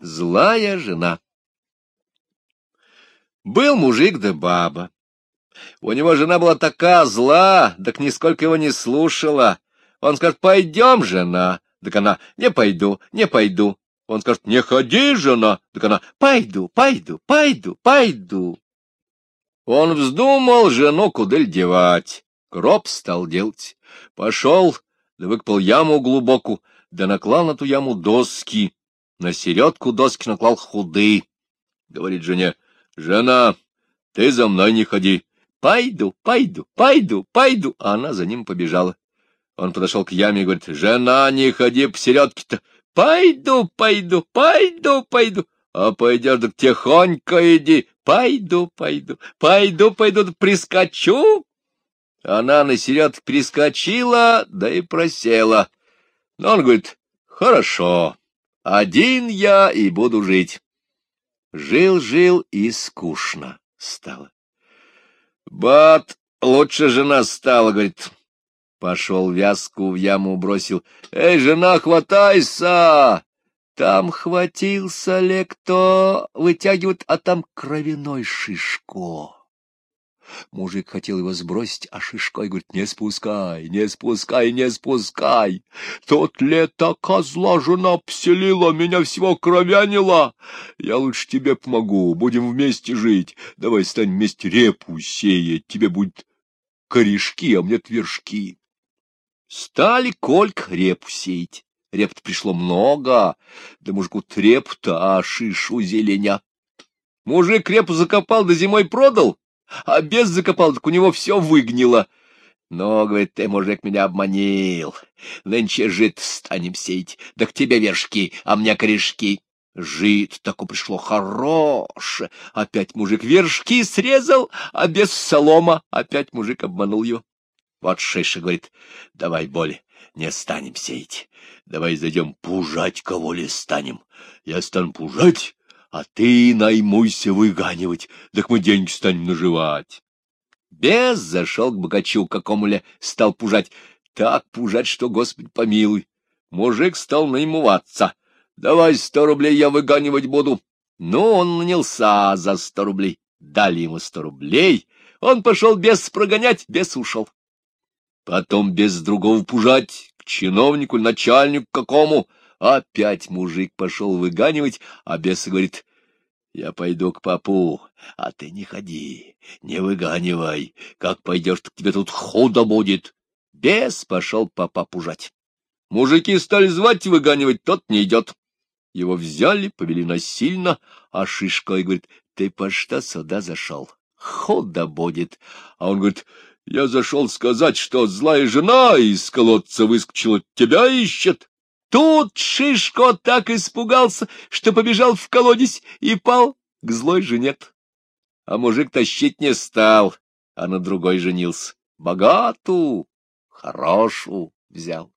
Злая жена. Был мужик да баба. У него жена была такая зла, так нисколько его не слушала. Он скажет, пойдем, жена. Так она, не пойду, не пойду. Он скажет, не ходи, жена. Так она, пойду, пойду, пойду, пойду. Он вздумал жену куда девать. Гроб стал делать. Пошел, да выкопал яму глубокую, да наклал на ту яму доски. На середку доски наклал худы. Говорит жене, жена, ты за мной не ходи. Пойду, пойду, пойду, пойду. А она за ним побежала. Он подошел к яме и говорит, жена, не ходи по середке-то. Пойду, пойду, пойду, пойду. А пойдешь, так тихонько иди. Пойду, пойду, пойду, пойду, прискочу. Она на середке прискочила, да и просела. Но он говорит, хорошо, один я и буду жить. Жил-жил и скучно стало. Бат, лучше жена стала, говорит. Пошел вязку в яму бросил. Эй, жена, хватайся! Там хватился ли кто, вытягивает, а там кровяной шишко. Мужик хотел его сбросить, а Шишкой говорит, не спускай, не спускай, не спускай. Тот лето козла жена поселила, меня всего кровянила. Я лучше тебе помогу, будем вместе жить. Давай стань вместе репу сеять, тебе будет корешки, а мне вершки. Стали Кольк репу сеять. Реп-то пришло много, да мужику треп-то, а шишу зеленя. Мужик репу закопал, да зимой продал, а без закопал, так у него все выгнило. Но, говорит, ты, мужик, меня обманил. Нынче жид станем сеять, да к тебе вершки, а мне корешки. Жид таку пришло хорошее. Опять мужик вершки срезал, а без солома опять мужик обманул его. Вот Шиша говорит, давай, боли, не станем сеять. Давай зайдем пужать, кого ли станем. Я стану пужать, а ты наймуйся выганивать, так мы деньги станем наживать. Без зашел к богачу какому-ли, стал пужать. Так пужать, что, Господи, помилуй. Мужик стал наймуваться. Давай сто рублей я выганивать буду. Ну, он нанялся за сто рублей. Дали ему сто рублей. Он пошел без прогонять, без ушел. Потом без другого пужать, к чиновнику, начальнику какому — Опять мужик пошел выганивать, а бес говорит, я пойду к папу, а ты не ходи, не выганивай. Как пойдешь, так тебе тут худо будет. Бес пошел папа пужать. Мужики стали звать и выганивать, тот не идет. Его взяли, повели насильно, а Шишкой говорит, ты по что сюда зашел? Худо будет. А он говорит, я зашел сказать, что злая жена из колодца выскочила, тебя ищет. Тут Шишко так испугался, что побежал в колодец и пал к злой жене. А мужик тащить не стал, а на другой женился. Богатую, хорошую взял.